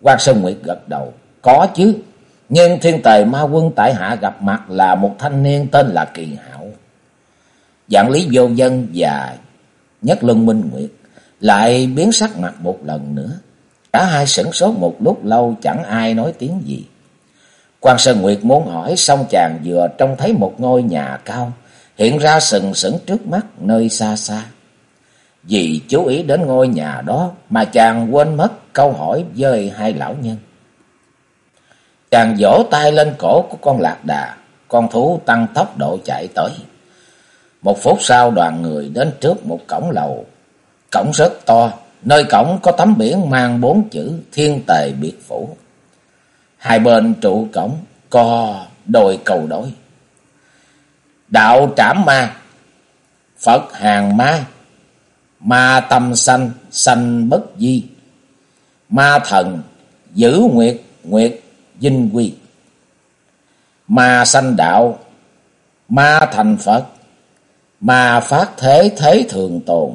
Quan Sơn Nguyệt gật đầu. Có chứ. Nhưng thiên tài ma quân tại hạ gặp mặt là một thanh niên tên là Kỳ Hạo. Dạng lý vô dân và Nhất Luân Minh Nguyệt lại biến sắc mặt một lần nữa. Cả hai sửng sốt một lúc lâu, chẳng ai nói tiếng gì. Quan Sơn Nguyệt muốn hỏi xong chàng vừa trông thấy một ngôi nhà cao hiện ra sừng sững trước mắt nơi xa xa. Vì chú ý đến ngôi nhà đó mà chàng quên mất câu hỏi với hai lão nhân. Chàng vỗ tay lên cổ của con lạc đà, con thú tăng tốc độ chạy tới. Một phút sau đoàn người đến trước một cổng lầu. Cổng rất to, nơi cổng có tấm biển mang bốn chữ thiên tề biệt phủ. Hai bên trụ cổng co đồi cầu đối. Đạo trảm ma, Phật hàng ma, ma tâm sanh, sanh bất di, ma thần, giữ nguyệt, nguyệt, dinh quy. Ma sanh đạo, ma thành Phật, ma phát thế thế thường tồn,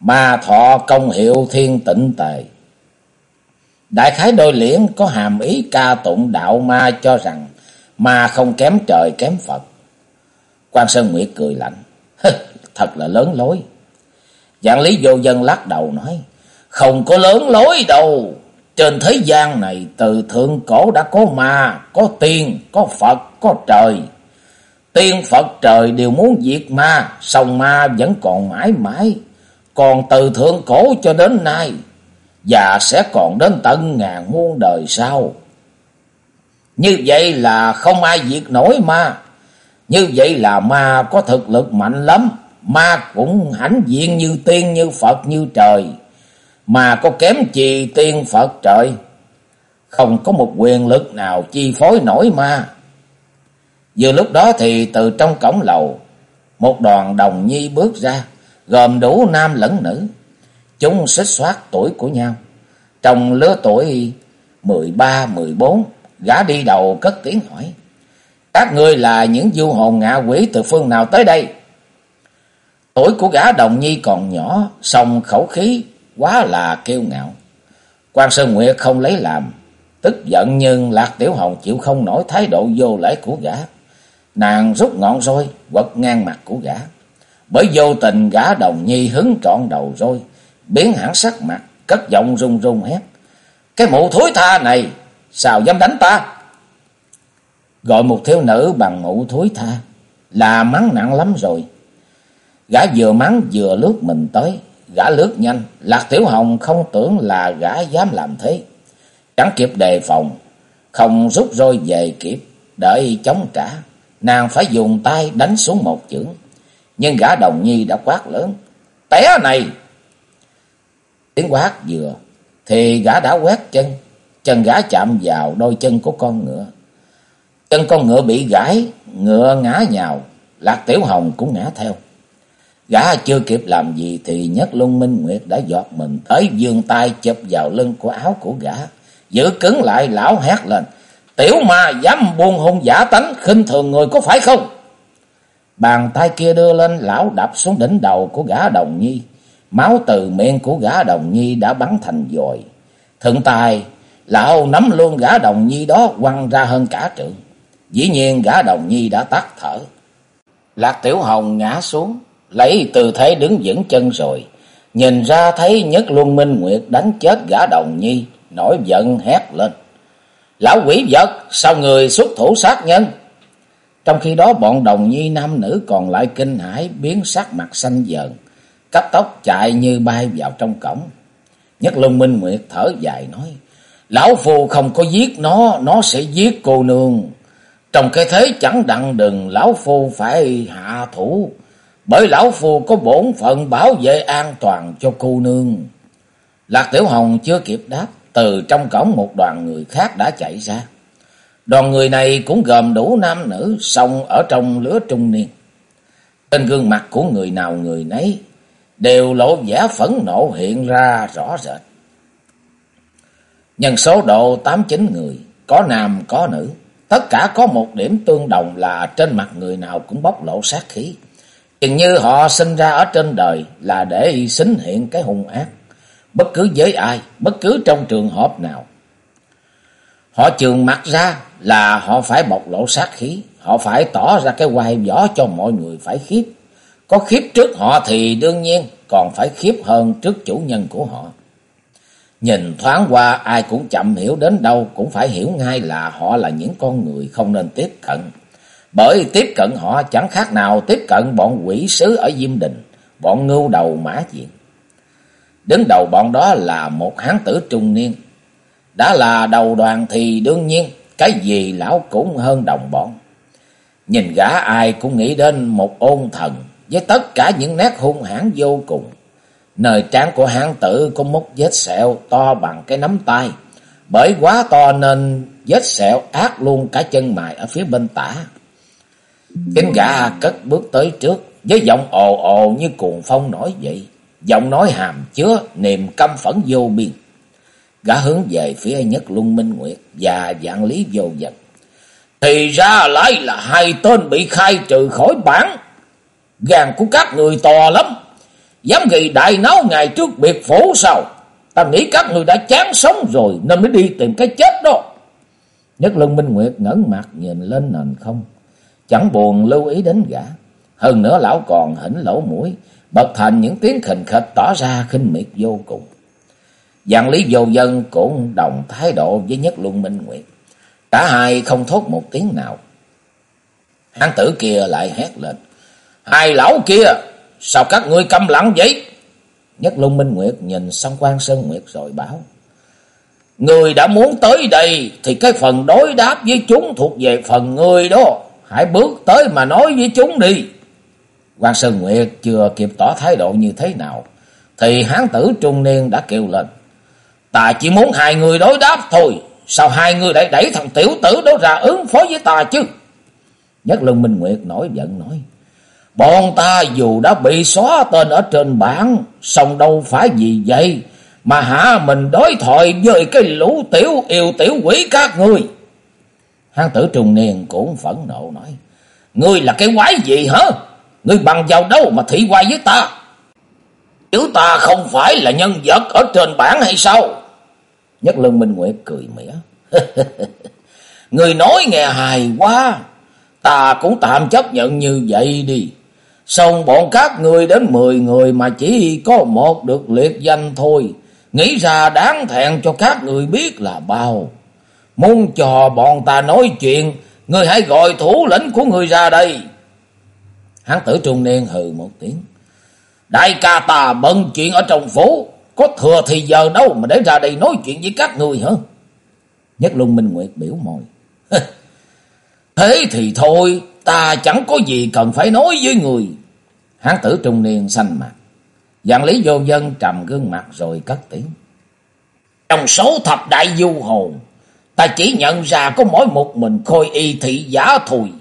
ma thọ công hiệu thiên tịnh tề. Đại khái đôi liễn có hàm ý ca tụng đạo ma cho rằng ma không kém trời kém Phật. Quan Sơn Nguyệt cười lạnh, thật là lớn lối. Giảng lý vô dân lắc đầu nói, không có lớn lối đâu. Trên thế gian này từ thượng cổ đã có ma, có tiên, có Phật, có trời. Tiên Phật trời đều muốn diệt ma, song ma vẫn còn mãi mãi. Còn từ thượng cổ cho đến nay, và sẽ còn đến tận ngàn muôn đời sau. Như vậy là không ai diệt nổi ma. Như vậy là ma có thực lực mạnh lắm. Ma cũng hãnh diện như tiên, như Phật, như trời. Mà có kém gì tiên Phật trời. Không có một quyền lực nào chi phối nổi ma. Vừa lúc đó thì từ trong cổng lầu, một đoàn đồng nhi bước ra, gồm đủ nam lẫn nữ. Chúng xích xoát tuổi của nhau. Trong lứa tuổi mười ba mười bốn gã đi đầu cất tiếng hỏi. Các ngươi là những du hồn ngạ quỷ từ phương nào tới đây? Tuổi của gã đồng nhi còn nhỏ, song khẩu khí quá là kiêu ngạo. quan Sơn Nguyệt không lấy làm, tức giận nhưng Lạc Tiểu Hồng chịu không nổi thái độ vô lễ của gã. Nàng rút ngọn roi, quật ngang mặt của gã. Bởi vô tình gã đồng nhi hứng trọn đầu roi, biến hẳn sắc mặt, cất giọng run run hét. Cái mụ thối tha này, sao dám đánh ta? Gọi một thiếu nữ bằng mụ thối tha, là mắng nặng lắm rồi. Gã vừa mắng vừa lướt mình tới, gã lướt nhanh, Lạc Tiểu Hồng không tưởng là gã dám làm thế. Chẳng kịp đề phòng, không rút roi về kịp, đợi chống trả. Nàng phải dùng tay đánh xuống một chưởng. Nhưng gã đồng nhi đã quát lớn. Té này! Tiếng quát vừa, thì gã đã quét chân. Chân gã chạm vào đôi chân của con ngựa. Chân con ngựa bị gãy, ngựa ngã nhào, Lạc Tiểu Hồng cũng ngã theo. Gã chưa kịp làm gì thì nhất luân minh nguyệt đã giọt mình tới vươn tay chụp vào lưng của áo của gã. Giữ cứng lại lão hét lên. Tiểu ma dám buông hung giả tánh khinh thường người có phải không? Bàn tay kia đưa lên lão đập xuống đỉnh đầu của gã đồng nhi. Máu từ miệng của gã đồng nhi đã bắn thành dồi Thượng tài, lão nắm luôn gã đồng nhi đó quăng ra hơn cả trượng. Dĩ nhiên gã đồng nhi đã tắt thở. Lạc Tiểu Hồng ngã xuống, lấy tư thế đứng vững chân rồi. Nhìn ra thấy nhất luân minh nguyệt đánh chết gã đồng nhi, nổi giận hét lên. Lão quỷ vật, sao người xuất thủ sát nhân? Trong khi đó bọn đồng nhi nam nữ còn lại kinh hãi biến sắc mặt xanh dần, cấp tốc chạy như bay vào trong cổng. Nhất long Minh Nguyệt thở dài nói, Lão Phu không có giết nó, nó sẽ giết cô nương. Trong cái thế chẳng đặng đừng, Lão Phu phải hạ thủ, bởi Lão Phu có bổn phận bảo vệ an toàn cho cô nương. Lạc Tiểu Hồng chưa kịp đáp, từ trong cổng một đoàn người khác đã chạy ra. Đoàn người này cũng gồm đủ nam nữ, song ở trong lứa trung niên. Trên gương mặt của người nào người nấy đều lộ vẻ phẫn nộ hiện ra rõ rệt. Nhân số độ tám chín người, có nam có nữ. Tất cả có một điểm tương đồng là trên mặt người nào cũng bốc lộ sát khí. Chừng như họ sinh ra ở trên đời là để xính hiện cái hung ác. Bất cứ với ai, bất cứ trong trường hợp nào. Họ trường mặt ra là họ phải bộc lộ sát khí. Họ phải tỏ ra cái quai võ cho mọi người phải khiếp. Có khiếp trước họ thì đương nhiên còn phải khiếp hơn trước chủ nhân của họ. Nhìn thoáng qua ai cũng chậm hiểu đến đâu cũng phải hiểu ngay là họ là những con người không nên tiếp cận. Bởi tiếp cận họ chẳng khác nào tiếp cận bọn quỷ sứ ở Diêm Đình, bọn ngưu đầu mã diện. Đứng đầu bọn đó là một hán tử trung niên. Đã là đầu đoàn thì đương nhiên cái gì lão cũng hơn đồng bọn. Nhìn gã ai cũng nghĩ đến một ôn thần với tất cả những nét hung hãn vô cùng. Nơi trán của hán tử có một vết sẹo to bằng cái nắm tay. Bởi quá to nên vết sẹo ác luôn cả chân mày ở phía bên tả. Kính gã cất bước tới trước, với giọng ồ ồ như cuồng phong nổi dậy. Giọng nói hàm chứa niềm căm phẫn vô biên. Gã hướng về phía nhất Luân Minh Nguyệt và dạng lý vô vật. Thì ra lại là hai tên bị khai trừ khỏi bản. Gàn của các người to lắm. Dám ghi đại náo ngày trước biệt phủ sao? Ta nghĩ các người đã chán sống rồi, nên mới đi tìm cái chết đó. Nhất Luân Minh Nguyệt ngẩn mặt nhìn lên nền không. Chẳng buồn lưu ý đến gã. Hơn nữa lão còn hỉnh lỗ mũi. Bật thành những tiếng khình khịch tỏ ra khinh miệt vô cùng. Dạng lý vô dân cũng đồng thái độ với Nhất Luân Minh Nguyệt. Cả hai không thốt một tiếng nào. Hán tử kia lại hét lên. Hai lão kia, sao các ngươi câm lặng vậy? Nhất Luân Minh Nguyệt nhìn xong quan Sơn Nguyệt rồi bảo. Người đã muốn tới đây thì cái phần đối đáp với chúng thuộc về phần người đó. Hãy bước tới mà nói với chúng đi. quan Sơn Nguyệt chưa kịp tỏ thái độ như thế nào. Thì hán tử trung niên đã kêu lên. Ta chỉ muốn hai người đối đáp thôi. Sao hai người lại đẩy thằng tiểu tử đó ra ứng phó với ta chứ? Nhất Luân Minh Nguyệt nổi giận nói. Bọn ta dù đã bị xóa tên ở trên bảng, song đâu phải vì vậy, mà hả mình đối thoại với cái lũ tiểu yêu tiểu quỷ các ngươi. Hán tử trùng niên cũng phẫn nộ nói, Ngươi là cái quái gì hả? Ngươi bằng vào đâu mà thị quay với ta? Chứ ta không phải là nhân vật ở trên bảng hay sao? Nhất Lương Minh Nguyệt cười mỉa. Người nói nghe hài quá, ta cũng tạm chấp nhận như vậy đi. Xong bọn các người đến mười người mà chỉ có một được liệt danh thôi. Nghĩ ra đáng thẹn cho các người biết là bao. Muốn cho bọn ta nói chuyện, người hãy gọi thủ lĩnh của người ra đây. Hán tử trung niên hừ một tiếng. Đại ca ta bận chuyện ở trong phố, có thừa thì giờ đâu mà để ra đây nói chuyện với các người hả? Nhất Luân Minh Nguyệt biểu mồi Thế thì thôi, ta chẳng có gì cần phải nói với người. Hán tử trung niên xanh mặt. Dạng lý vô dân trầm gương mặt rồi cất tiếng. Trong số thập đại du hồn, Ta chỉ nhận ra có mỗi một mình khôi y thị giả thôi.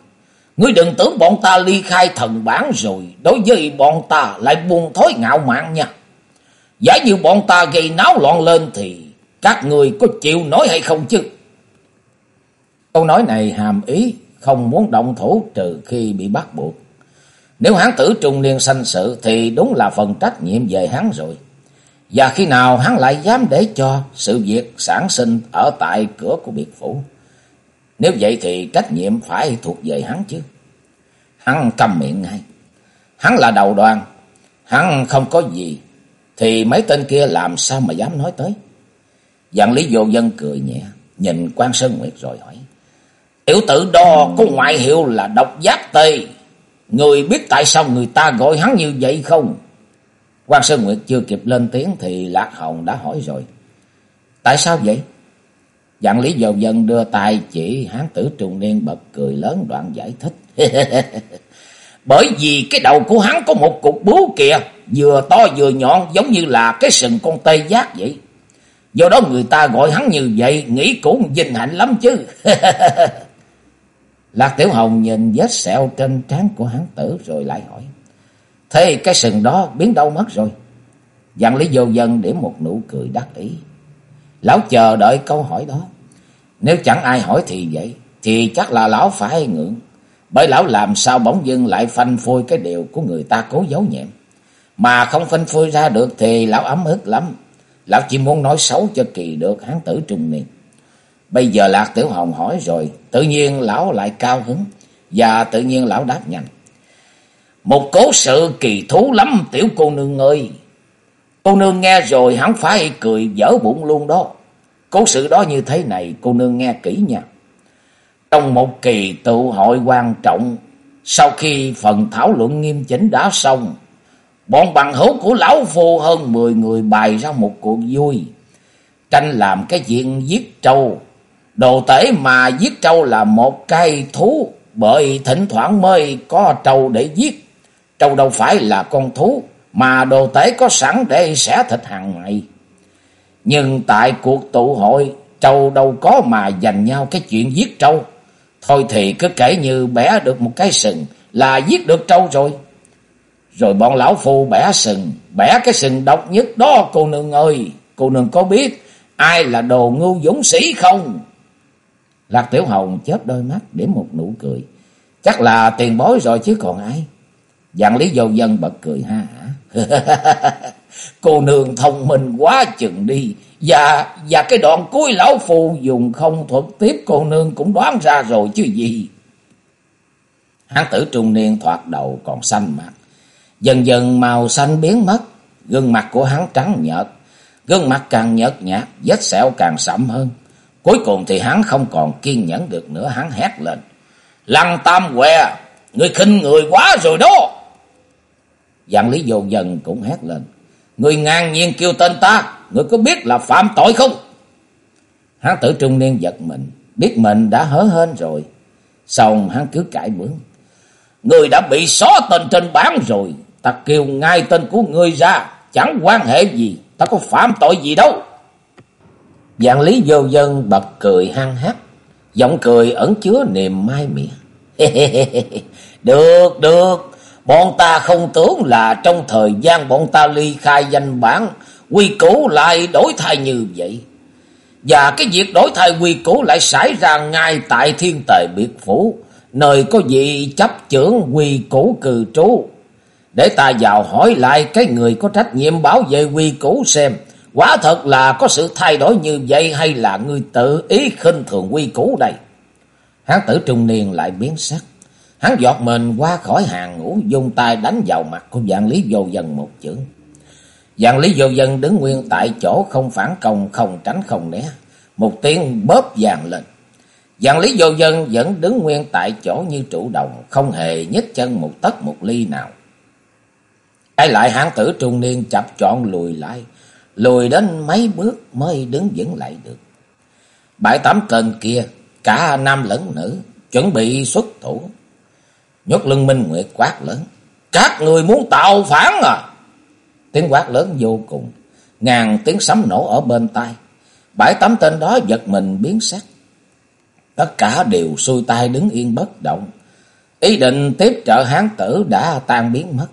Ngươi đừng tưởng bọn ta ly khai thần bản rồi, đối với bọn ta lại buông thối ngạo mạn nha. Giả như bọn ta gây náo loạn lên thì các người có chịu nói hay không chứ? Câu nói này hàm ý không muốn động thủ trừ khi bị bắt buộc. Nếu hắn tử trung niên sanh sự thì đúng là phần trách nhiệm về hắn rồi. Và khi nào hắn lại dám để cho sự việc sản sinh ở tại cửa của biệt phủ? Nếu vậy thì trách nhiệm phải thuộc về hắn chứ. Hắn cầm miệng ngay. Hắn là đầu đoàn. Hắn không có gì. Thì mấy tên kia làm sao mà dám nói tới. Dạng lý vô dân cười nhẹ. Nhìn quan Sơn Nguyệt rồi hỏi. Tiểu tử đo có ngoại hiệu là độc giác tây. Người biết tại sao người ta gọi hắn như vậy không? quan Sơn Nguyệt chưa kịp lên tiếng thì Lạc Hồng đã hỏi rồi. Tại sao vậy? Dạng lý dầu dân đưa tay chỉ hán tử trùng niên bật cười lớn đoạn giải thích. Bởi vì cái đầu của hắn có một cục bú kìa, vừa to vừa nhọn giống như là cái sừng con tê giác vậy. Do đó người ta gọi hắn như vậy, nghĩ cũng vinh hạnh lắm chứ. Lạc Tiểu Hồng nhìn vết sẹo trên trán của hắn tử rồi lại hỏi. Thế cái sừng đó biến đâu mất rồi? Dạng lý vô dân điểm một nụ cười đắc ý. Lão chờ đợi câu hỏi đó. Nếu chẳng ai hỏi thì vậy, thì chắc là lão phải ngưỡng. Bởi lão làm sao bỗng dưng lại phanh phôi cái điều của người ta cố giấu nhẹm. Mà không phanh phôi ra được thì lão ấm ức lắm. Lão chỉ muốn nói xấu cho kỳ được hán tử trùng niên. Bây giờ Lạc Tiểu Hồng hỏi rồi, tự nhiên lão lại cao hứng, và tự nhiên lão đáp nhanh. Một cố sự kỳ thú lắm tiểu cô nương ơi. Cô nương nghe rồi hắn phải cười dở bụng luôn đó. Cố sự đó như thế này cô nương nghe kỹ nha. Trong một kỳ tụ hội quan trọng, sau khi phần thảo luận nghiêm chỉnh đã xong, bọn bằng hữu của lão phu hơn 10 người bày ra một cuộc vui. Tranh làm cái chuyện giết trâu. Đồ tể mà giết trâu là một cây thú, bởi thỉnh thoảng mới có trâu để giết. Trâu đâu phải là con thú, mà đồ tể có sẵn để xẻ thịt hàng ngày. Nhưng tại cuộc tụ hội, trâu đâu có mà giành nhau cái chuyện giết trâu. Thôi thì cứ kể như bẻ được một cái sừng là giết được trâu rồi. Rồi bọn lão phu bẻ sừng, bẻ cái sừng độc nhất đó cô nương ơi. Cô nương có biết ai là đồ ngu dũng sĩ không? Lạc Tiểu Hồng chớp đôi mắt để một nụ cười. Chắc là tiền bối rồi chứ còn ai. Dạng lý vô dân bật cười ha hả. cô nương thông minh quá chừng đi. Và và cái đoạn cuối lão phù dùng không thuật tiếp cô nương cũng đoán ra rồi chứ gì. Hán tử trung niên thoạt đầu còn xanh mặt. Dần dần màu xanh biến mất. Gương mặt của hắn trắng nhợt. Gương mặt càng nhợt nhạt, vết sẹo càng sậm hơn. Cuối cùng thì hắn không còn kiên nhẫn được nữa, hắn hét lên. Lăng tam què, người khinh người quá rồi đó. Dạng lý vô dần cũng hét lên. Người ngang nhiên kêu tên ta, người có biết là phạm tội không? hắn tử trung niên giật mình, biết mình đã hớ hên rồi. Xong hắn cứ cãi bướng. Người đã bị xóa tên trên bán rồi, ta kêu ngay tên của người ra, chẳng quan hệ gì, ta có phạm tội gì đâu. Dạng lý vô dân bật cười hăng hát, giọng cười ẩn chứa niềm mai mỉa. được, được, Bọn ta không tưởng là trong thời gian bọn ta ly khai danh bản, quy củ lại đổi thay như vậy. Và cái việc đổi thay quy củ lại xảy ra ngay tại thiên tề biệt phủ, nơi có vị chấp trưởng quy củ cư trú. Để ta vào hỏi lại cái người có trách nhiệm bảo vệ quy củ xem, quả thật là có sự thay đổi như vậy hay là người tự ý khinh thường quy củ đây. Hán tử trung niên lại biến sắc. Hắn giọt mình qua khỏi hàng ngũ, dùng tay đánh vào mặt của dạng lý vô dân một chữ. Dạng lý vô dân đứng nguyên tại chỗ không phản công, không tránh không né. Một tiếng bóp vàng lên. Dạng lý vô dân vẫn đứng nguyên tại chỗ như trụ đồng, không hề nhích chân một tấc một ly nào. Cái lại hán tử trung niên chập chọn lùi lại, lùi đến mấy bước mới đứng vững lại được. Bãi tắm tên kia, cả nam lẫn nữ, chuẩn bị xuất thủ. Nhốt lưng Minh Nguyệt quát lớn. Các người muốn tạo phản à? Tiếng quát lớn vô cùng. Ngàn tiếng sấm nổ ở bên tai. bãi tắm tên đó giật mình biến sắc. Tất cả đều xuôi tay đứng yên bất động. Ý định tiếp trợ hán tử đã tan biến mất.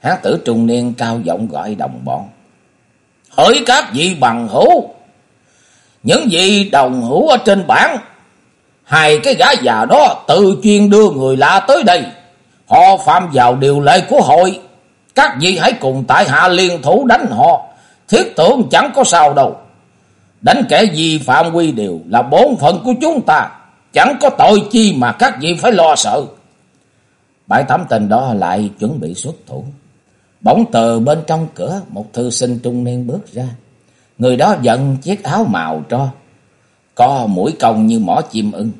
Hán tử trung niên cao giọng gọi đồng bọn. Hỡi các vị bằng hữu. Những vị đồng hữu ở trên bảng. Hai cái gã già đó tự chuyên đưa người lạ tới đây. Họ phạm vào điều lệ của hội. Các vị hãy cùng tại hạ liên thủ đánh họ. Thiết tưởng chẳng có sao đâu. Đánh kẻ vi phạm quy điều là bổn phận của chúng ta. Chẳng có tội chi mà các vị phải lo sợ. Bãi tắm tình đó lại chuẩn bị xuất thủ. Bỗng từ bên trong cửa, một thư sinh trung niên bước ra. Người đó giận chiếc áo màu tro. Co mũi cong như mỏ chim ưng.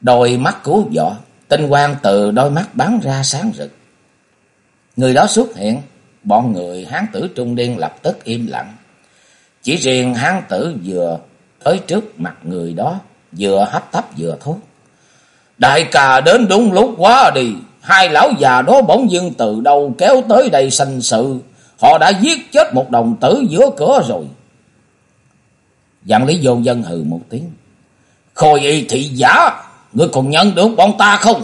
Đôi mắt cứu võ. Tinh quang từ đôi mắt bắn ra sáng rực. Người đó xuất hiện. Bọn người hán tử trung niên lập tức im lặng. Chỉ riêng hán tử vừa tới trước mặt người đó. Vừa hấp tấp vừa thốt. Đại ca đến đúng lúc quá đi. Hai lão già đó bỗng dưng từ đâu kéo tới đây sanh sự. Họ đã giết chết một đồng tử giữa cửa rồi. Dạng lý vô dân hừ một tiếng. Khôi y thị giả, ngươi còn nhận được bọn ta không?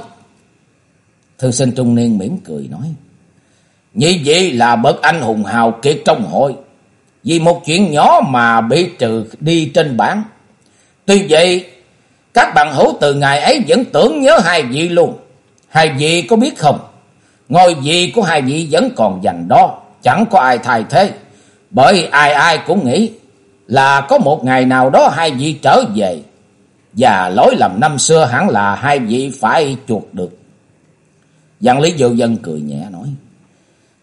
Thư sinh trung niên mỉm cười nói. Như vậy là bậc anh hùng hào kiệt trong hội. Vì một chuyện nhỏ mà bị trừ đi trên bảng. Tuy vậy, các bạn hữu từ ngày ấy vẫn tưởng nhớ hai vị luôn. Hai vị có biết không? Ngôi vị của hai vị vẫn còn dành đó. Chẳng có ai thay thế. Bởi ai ai cũng nghĩ là có một ngày nào đó hai vị trở về. Và lỗi lầm năm xưa hẳn là hai vị phải chuột được. Giang Lý Vô Dân cười nhẹ nói.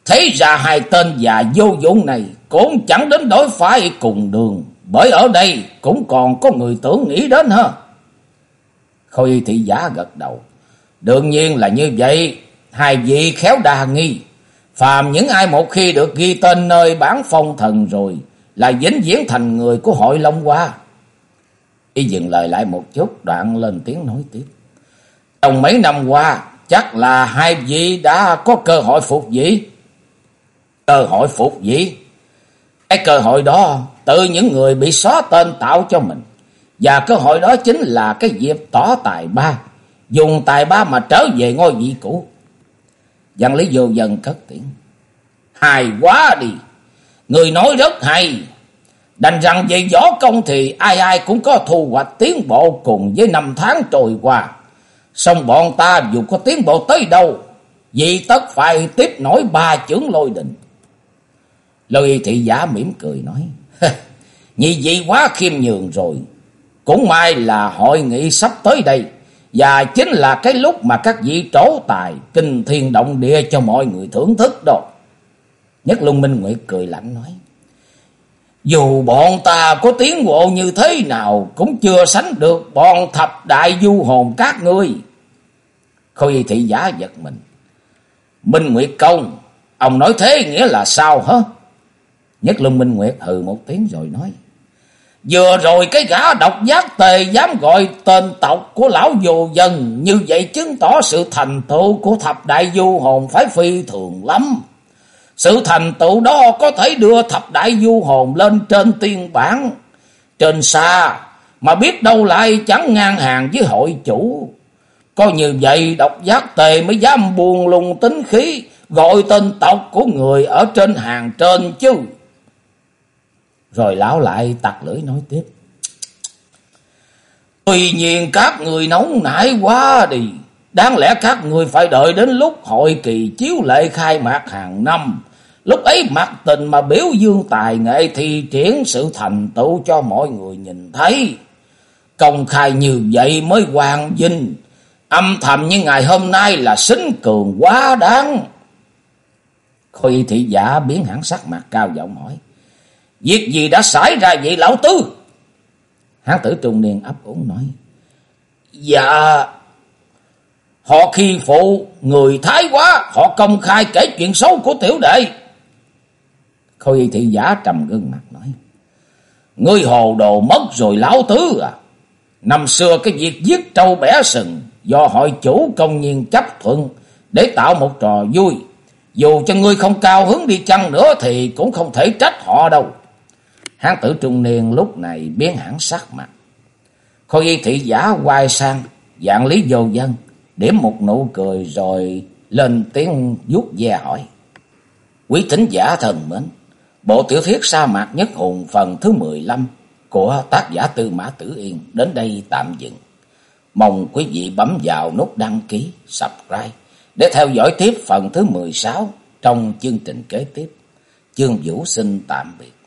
Thế ra hai tên già vô dụng này cũng chẳng đến đối phải cùng đường. Bởi ở đây cũng còn có người tưởng nghĩ đến ha. Khôi thị giả gật đầu. Đương nhiên là như vậy. Hai vị khéo đa nghi. Phàm những ai một khi được ghi tên nơi bán phong thần rồi. Là dính diễn thành người của hội Long Hoa. Y dừng lời lại một chút, đoạn lên tiếng nói tiếp. Trong mấy năm qua, chắc là hai vị đã có cơ hội phục vị. Cơ hội phục vị? Cái cơ hội đó từ những người bị xóa tên tạo cho mình. Và cơ hội đó chính là cái dịp tỏ tài ba. Dùng tài ba mà trở về ngôi vị cũ. Văn lý vô dần cất tiếng. Hài quá đi. Người nói rất hay. Đành rằng về võ công thì ai ai cũng có thu hoạch tiến bộ cùng với năm tháng trôi qua. Xong bọn ta dù có tiến bộ tới đâu. Vì tất phải tiếp nổi ba chưởng lôi định. Lôi thị giả mỉm cười nói. Như vậy quá khiêm nhường rồi. Cũng may là hội nghị sắp tới đây. Và chính là cái lúc mà các vị trổ tài kinh thiên động địa cho mọi người thưởng thức đó. Nhất Luân Minh Nguyệt cười lạnh nói. Dù bọn ta có tiến bộ như thế nào cũng chưa sánh được bọn thập đại du hồn các ngươi. Khôi thị giả giật mình. Minh Nguyệt Công, ông nói thế nghĩa là sao hả? Nhất Luân Minh Nguyệt hừ một tiếng rồi nói. Vừa rồi cái gã độc giác tề dám gọi tên tộc của lão vô dân, như vậy chứng tỏ sự thành tựu của thập đại du hồn phải phi thường lắm. Sự thành tựu đó có thể đưa thập đại du hồn lên trên tiên bản, trên xa, mà biết đâu lại chẳng ngang hàng với hội chủ. Có như vậy độc giác tề mới dám buồn lùng tính khí, gọi tên tộc của người ở trên hàng trên chứ. Rồi lão lại tặc lưỡi nói tiếp. Tuy nhiên các người nóng nảy quá đi. Đáng lẽ các người phải đợi đến lúc hội kỳ chiếu lệ khai mạc hàng năm. Lúc ấy mặt tình mà biểu dương tài nghệ thì triển sự thành tựu cho mọi người nhìn thấy. Công khai như vậy mới hoàng vinh. Âm thầm như ngày hôm nay là xính cường quá đáng. Khôi thị giả biến hẳn sắc mặt cao giọng hỏi. Việc gì đã xảy ra vậy, lão tư? Hán tử trung niên ấp úng nói. Dạ. Họ khi phụ người thái quá. Họ công khai kể chuyện xấu của tiểu đệ. Khôi thị giả trầm gương mặt nói. Ngươi hồ đồ mất rồi, lão tứ à. Năm xưa cái việc giết trâu bẻ sừng. Do hội chủ công nhiên chấp thuận. Để tạo một trò vui. Dù cho ngươi không cao hứng đi chăng nữa. Thì cũng không thể trách họ đâu. Hán tử trung niên lúc này biến hẳn sắc mặt. Khôi y thị giả quay sang, dạng lý vô dân, điểm một nụ cười rồi lên tiếng vuốt ve hỏi. Quý tính giả thần mến, bộ tiểu thuyết sa mạc nhất hùng phần thứ 15 của tác giả Tư Mã Tử Yên đến đây tạm dừng. Mong quý vị bấm vào nút đăng ký, subscribe để theo dõi tiếp phần thứ 16 trong chương trình kế tiếp. Chương Vũ xin tạm biệt.